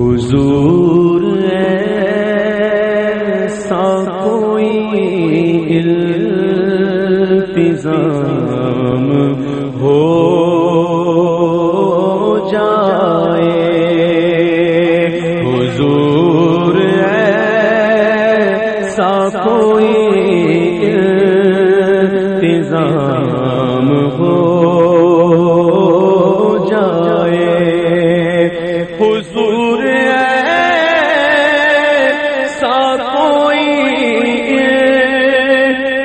حضور حضور ایسا کوئی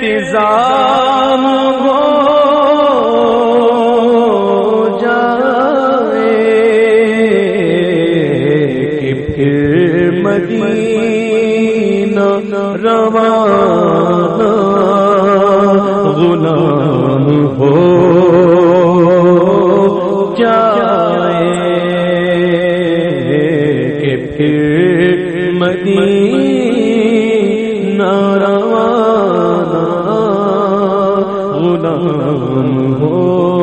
انتظام ہو جائے۔ کہ پھر مدینہ روانہ کہ پھر مدینہ روانہ غلام ہو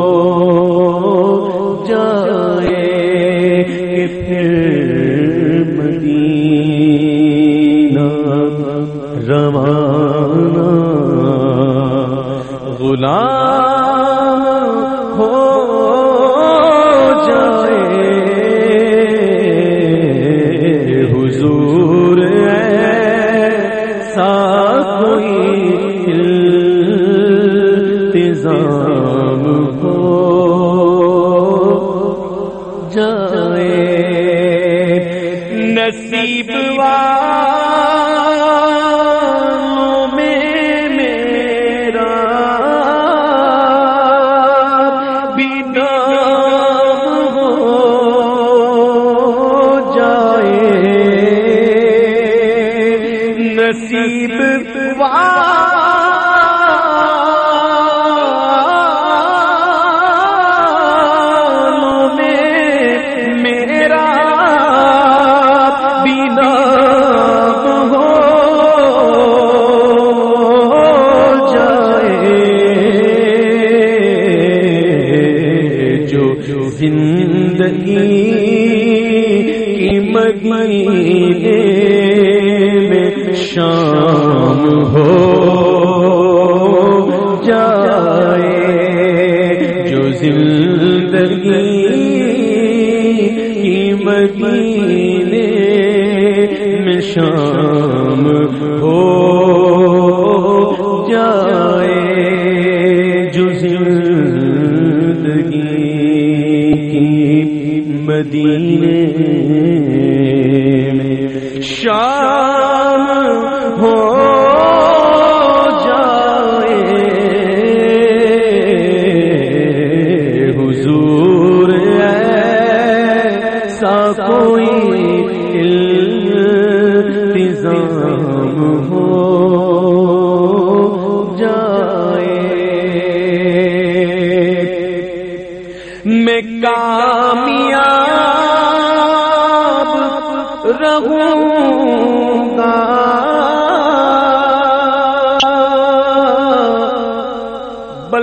نصیب والوں شام ہو جائے، جو زندگی کی مدینے میں شام ہو جائے، جو زندگی کی مدینے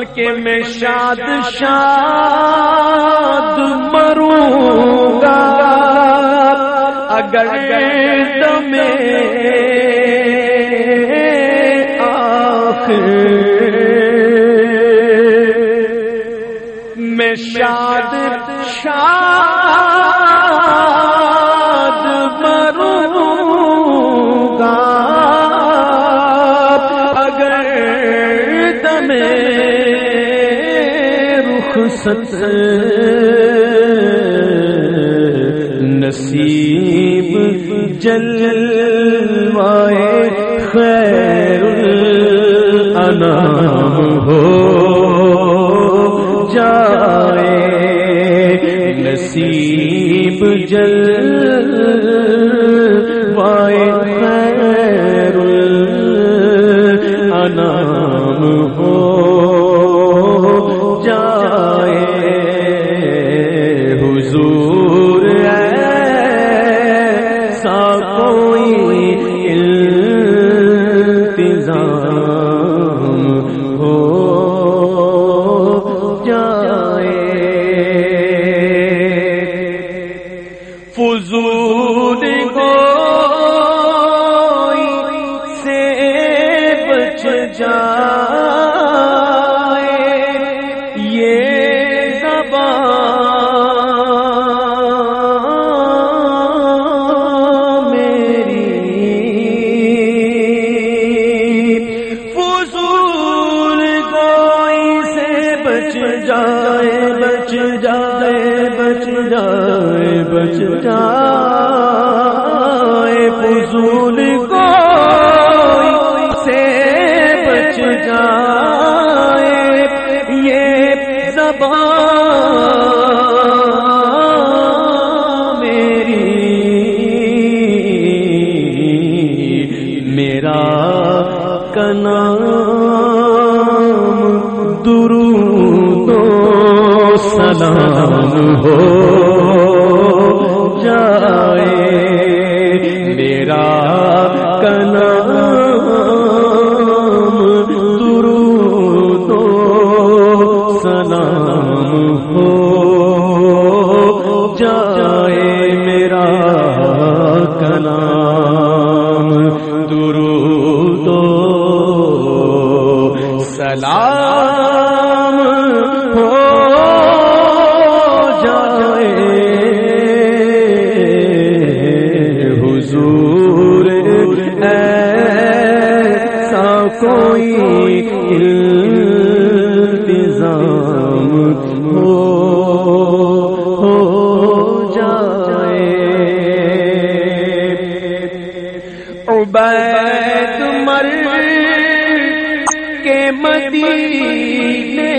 بلکہ میں شاد شاد مروں گا۔ اگر دمے آخر میں شاد شاد مروں گا۔ اگر دم رخصت نصیب جلوائے خیر انام ہو جائے نصیب جل بچ جائے بچ جائے بچ جائے بچ جائے۔ فضول کو سے بچ جائے۔ یہ زبان سلام ہو جائے۔ میرا کلام مدینے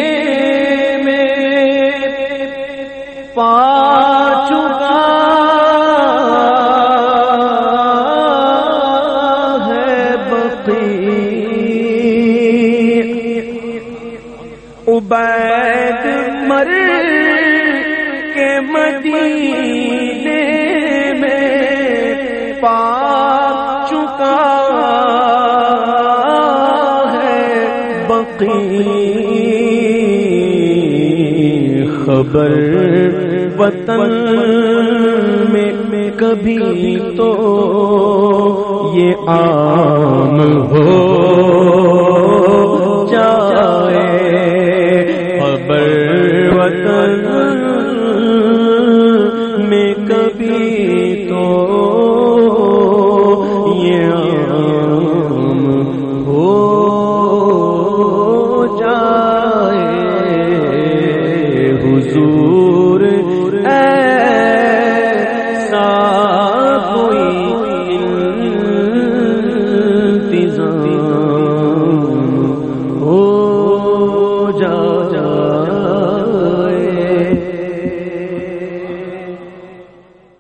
میں پا چکا ہے بقی عبید مر کے مدینے میں پا بقی خبر وطن میں کبھی تو یہ عام ہو۔